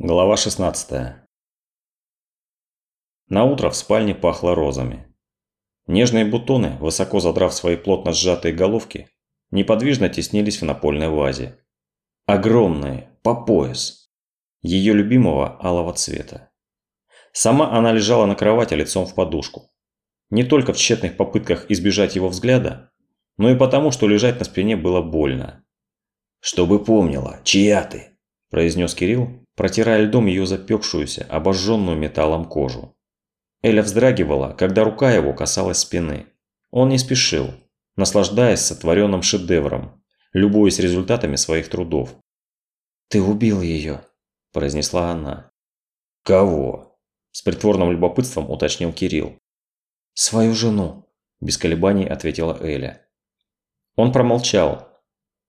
Глава 16. На утро в спальне пахло розами. Нежные бутоны, высоко задрав свои плотно сжатые головки, неподвижно теснились в напольной вазе. Огромные, по пояс. Ее любимого алого цвета. Сама она лежала на кровати лицом в подушку. Не только в тщетных попытках избежать его взгляда, но и потому, что лежать на спине было больно. «Чтобы помнила, чья ты?» – произнес Кирилл, протирая льдом ее запекшуюся, обожженную металлом кожу. Эля вздрагивала, когда рука его касалась спины. Он не спешил, наслаждаясь сотворенным шедевром, любуясь результатами своих трудов. «Ты убил ее», – произнесла она. «Кого?» – с притворным любопытством уточнил Кирилл. «Свою жену», – без колебаний ответила Эля. Он промолчал,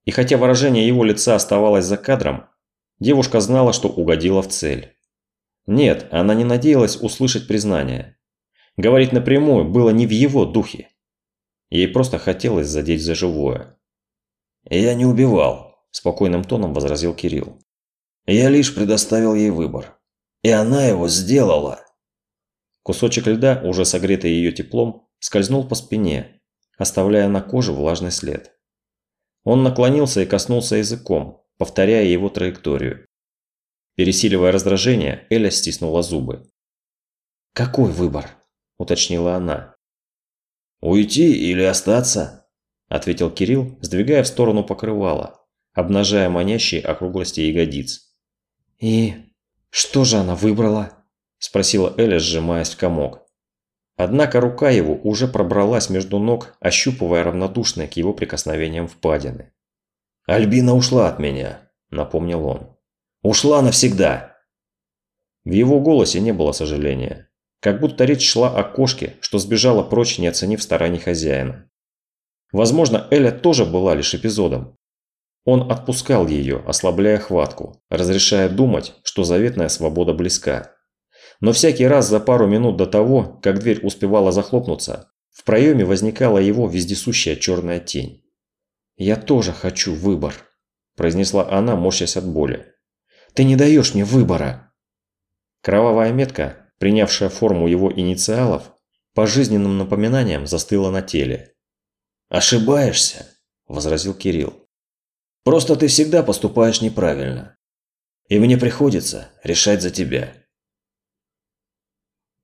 и хотя выражение его лица оставалось за кадром, Девушка знала, что угодила в цель. Нет, она не надеялась услышать признание. Говорить напрямую было не в его духе. Ей просто хотелось задеть за живое. «Я не убивал», – спокойным тоном возразил Кирилл. «Я лишь предоставил ей выбор. И она его сделала». Кусочек льда, уже согретый ее теплом, скользнул по спине, оставляя на коже влажный след. Он наклонился и коснулся языком, повторяя его траекторию. Пересиливая раздражение, Эля стиснула зубы. «Какой выбор?» – уточнила она. «Уйти или остаться?» – ответил Кирилл, сдвигая в сторону покрывала, обнажая манящие округлости ягодиц. «И что же она выбрала?» – спросила Эля, сжимаясь в комок. Однако рука его уже пробралась между ног, ощупывая равнодушные к его прикосновениям впадины. «Альбина ушла от меня», – напомнил он. «Ушла навсегда!» В его голосе не было сожаления. Как будто речь шла о кошке, что сбежала прочь, не оценив стараний хозяина. Возможно, Эля тоже была лишь эпизодом. Он отпускал ее, ослабляя хватку, разрешая думать, что заветная свобода близка. Но всякий раз за пару минут до того, как дверь успевала захлопнуться, в проеме возникала его вездесущая черная тень. «Я тоже хочу выбор», – произнесла она, морщась от боли. «Ты не даешь мне выбора!» Кровавая метка, принявшая форму его инициалов, по жизненным напоминаниям застыла на теле. «Ошибаешься», – возразил Кирилл. «Просто ты всегда поступаешь неправильно. И мне приходится решать за тебя».